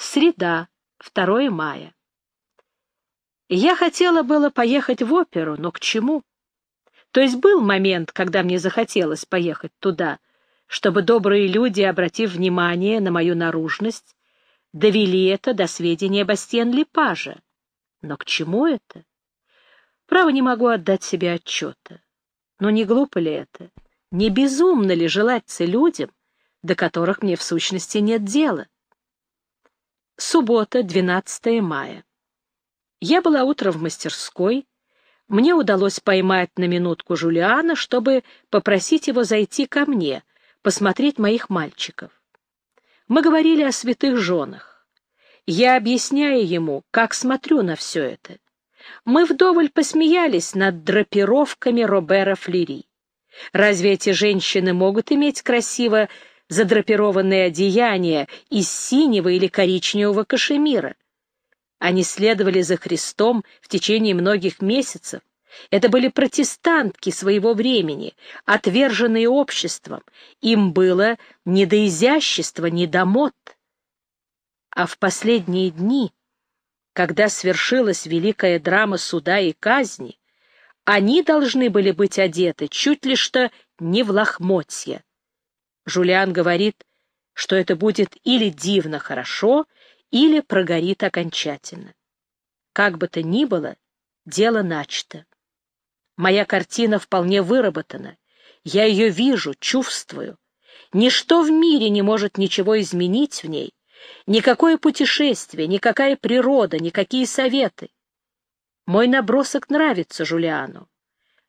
Среда, 2 мая. Я хотела было поехать в оперу, но к чему? То есть был момент, когда мне захотелось поехать туда, чтобы добрые люди, обратив внимание на мою наружность, довели это до сведения Бастиен Липажа. Но к чему это? Право не могу отдать себе отчета. Но не глупо ли это? Не безумно ли желать людям, до которых мне в сущности нет дела? Суббота, 12 мая. Я была утром в мастерской. Мне удалось поймать на минутку Жулиана, чтобы попросить его зайти ко мне, посмотреть моих мальчиков. Мы говорили о святых женах. Я объясняю ему, как смотрю на все это. Мы вдоволь посмеялись над драпировками Робера Флери. Разве эти женщины могут иметь красиво задрапированные одеяния из синего или коричневого кашемира. Они следовали за Христом в течение многих месяцев. Это были протестантки своего времени, отверженные обществом. Им было не до изящества, не до мод. А в последние дни, когда свершилась великая драма суда и казни, они должны были быть одеты чуть ли что не в лохмотья. Жулиан говорит, что это будет или дивно хорошо, или прогорит окончательно. Как бы то ни было, дело начато. Моя картина вполне выработана. Я ее вижу, чувствую. Ничто в мире не может ничего изменить в ней. Никакое путешествие, никакая природа, никакие советы. Мой набросок нравится Жулиану.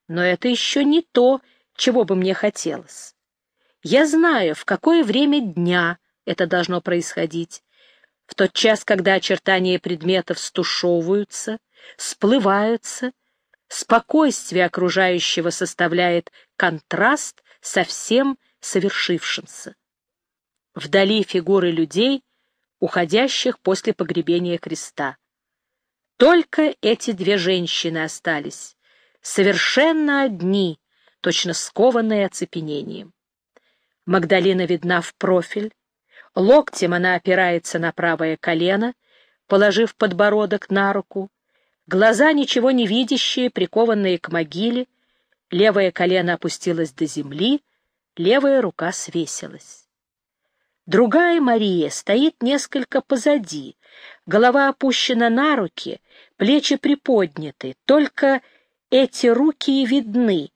Но это еще не то, чего бы мне хотелось. Я знаю, в какое время дня это должно происходить. В тот час, когда очертания предметов стушевываются, сплываются, спокойствие окружающего составляет контраст со всем совершившимся. Вдали фигуры людей, уходящих после погребения Христа. Только эти две женщины остались, совершенно одни, точно скованные оцепенением. Магдалина видна в профиль, локтем она опирается на правое колено, положив подбородок на руку, глаза ничего не видящие, прикованные к могиле, левое колено опустилось до земли, левая рука свесилась. Другая Мария стоит несколько позади, голова опущена на руки, плечи приподняты, только эти руки и видны,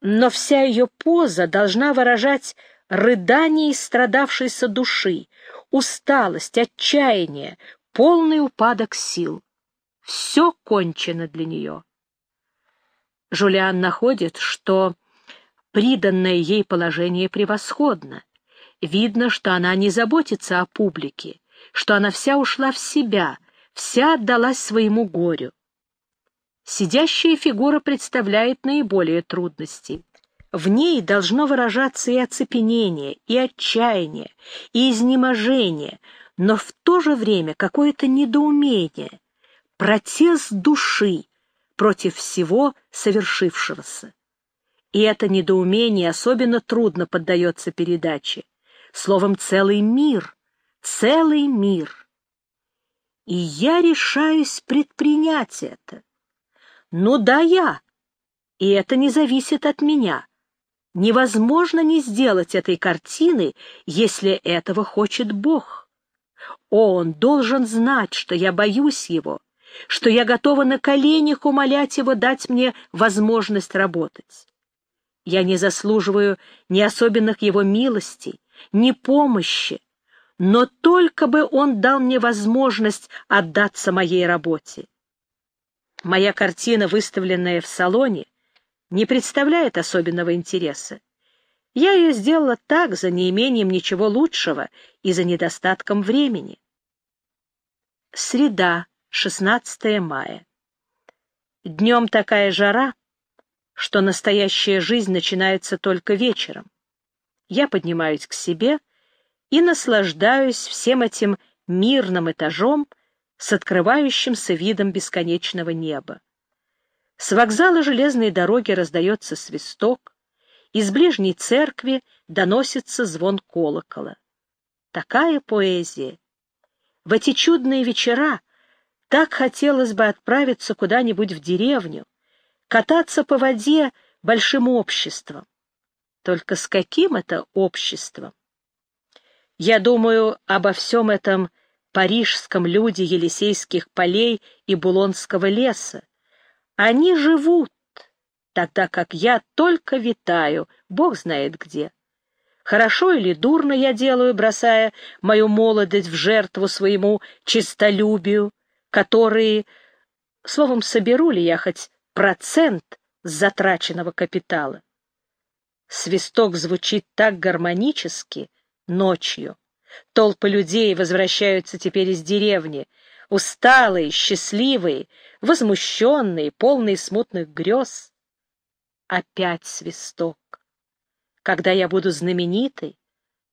но вся ее поза должна выражать рыдание страдавшейся души, усталость, отчаяние, полный упадок сил. Все кончено для нее. Жулиан находит, что приданное ей положение превосходно. Видно, что она не заботится о публике, что она вся ушла в себя, вся отдалась своему горю. Сидящая фигура представляет наиболее трудностей. В ней должно выражаться и оцепенение, и отчаяние, и изнеможение, но в то же время какое-то недоумение, протест души против всего совершившегося. И это недоумение особенно трудно поддается передаче. Словом, целый мир, целый мир. И я решаюсь предпринять это. Ну да, я. И это не зависит от меня. Невозможно не сделать этой картины, если этого хочет Бог. Он должен знать, что я боюсь его, что я готова на коленях умолять его дать мне возможность работать. Я не заслуживаю ни особенных его милостей, ни помощи, но только бы он дал мне возможность отдаться моей работе. Моя картина, выставленная в салоне, не представляет особенного интереса. Я ее сделала так, за неимением ничего лучшего и за недостатком времени. Среда, 16 мая. Днем такая жара, что настоящая жизнь начинается только вечером. Я поднимаюсь к себе и наслаждаюсь всем этим мирным этажом с открывающимся видом бесконечного неба. С вокзала железной дороги раздается свисток, из ближней церкви доносится звон колокола. Такая поэзия! В эти чудные вечера так хотелось бы отправиться куда-нибудь в деревню, кататься по воде большим обществом. Только с каким это обществом? Я думаю обо всем этом парижском люде Елисейских полей и Булонского леса. Они живут, тогда как я только витаю, бог знает где. Хорошо или дурно я делаю, бросая мою молодость в жертву своему честолюбию, которые, словом, соберу ли я хоть процент с затраченного капитала. Свисток звучит так гармонически ночью. Толпы людей возвращаются теперь из деревни, усталые, счастливые, возмущенные, полные смутных грез. Опять свисток. Когда я буду знаменитой,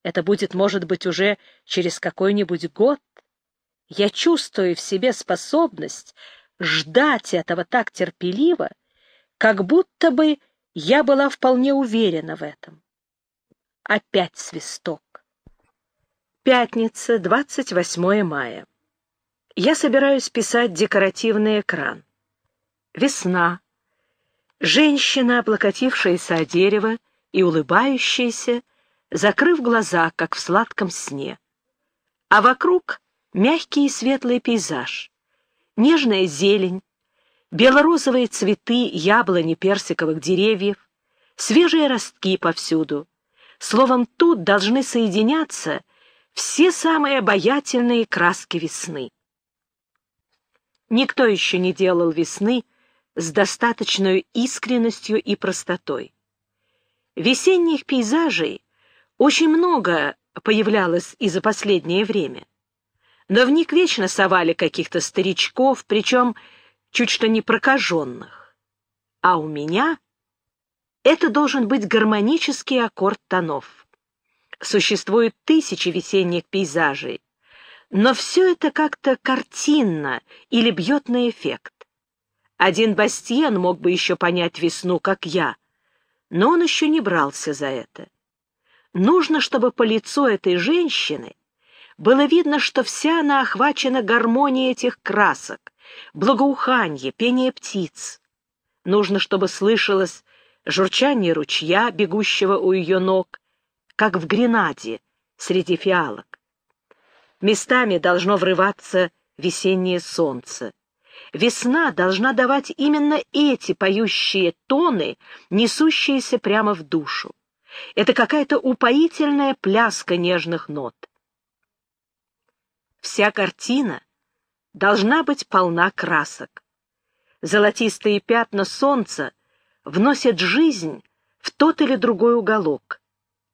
это будет, может быть, уже через какой-нибудь год, я чувствую в себе способность ждать этого так терпеливо, как будто бы я была вполне уверена в этом. Опять свисток. Пятница, 28 мая. Я собираюсь писать декоративный экран. Весна. Женщина, облокотившаяся о дерево и улыбающаяся, закрыв глаза, как в сладком сне. А вокруг мягкий и светлый пейзаж, нежная зелень, белорозовые цветы яблони персиковых деревьев, свежие ростки повсюду. Словом, тут должны соединяться все самые обаятельные краски весны. Никто еще не делал весны с достаточной искренностью и простотой. Весенних пейзажей очень много появлялось и за последнее время но в них вечно совали каких-то старичков, причем чуть что не прокаженных. А у меня это должен быть гармонический аккорд тонов. Существует тысячи весенних пейзажей, но все это как-то картинно или бьет на эффект. Один Бастиен мог бы еще понять весну, как я, но он еще не брался за это. Нужно, чтобы по лицу этой женщины было видно, что вся она охвачена гармонией этих красок, благоуханье, пение птиц. Нужно, чтобы слышалось журчание ручья, бегущего у ее ног, как в Гренаде среди фиалок. Местами должно врываться весеннее солнце. Весна должна давать именно эти поющие тоны, несущиеся прямо в душу. Это какая-то упоительная пляска нежных нот. Вся картина должна быть полна красок. Золотистые пятна солнца вносят жизнь в тот или другой уголок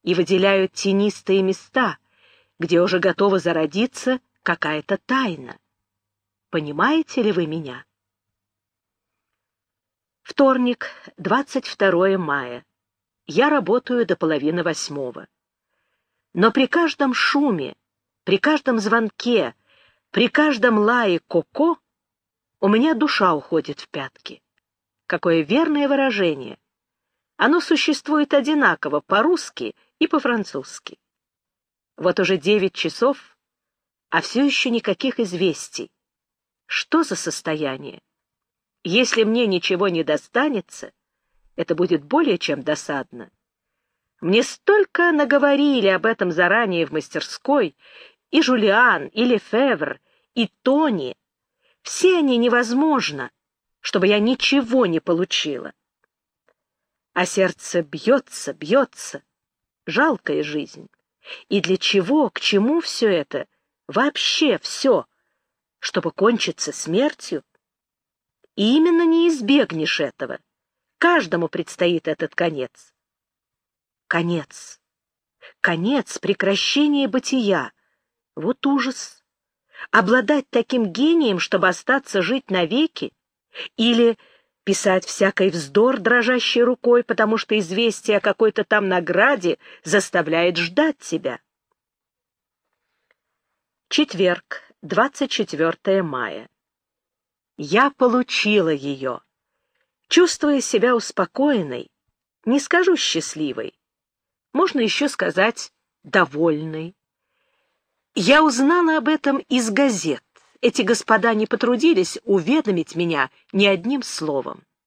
и выделяют тенистые места, где уже готова зародиться какая-то тайна. Понимаете ли вы меня? Вторник, 22 мая. Я работаю до половины восьмого. Но при каждом шуме, при каждом звонке, при каждом лае коко у меня душа уходит в пятки. Какое верное выражение! Оно существует одинаково по-русски и по-французски. Вот уже девять часов, а все еще никаких известий. Что за состояние? Если мне ничего не достанется, это будет более чем досадно. Мне столько наговорили об этом заранее в мастерской, и Жулиан, и Лефевр, и Тони. Все они невозможно, чтобы я ничего не получила. А сердце бьется, бьется. Жалкая жизнь. И для чего, к чему все это? Вообще все. Чтобы кончиться смертью? И именно не избегнешь этого. Каждому предстоит этот конец. Конец. Конец прекращения бытия вот ужас! Обладать таким гением, чтобы остаться жить навеки? Или писать всякой вздор дрожащей рукой, потому что известие о какой-то там награде заставляет ждать тебя? Четверг, 24 мая. Я получила ее. Чувствуя себя успокоенной, не скажу счастливой, можно еще сказать довольной. Я узнала об этом из газет. Эти господа не потрудились уведомить меня ни одним словом.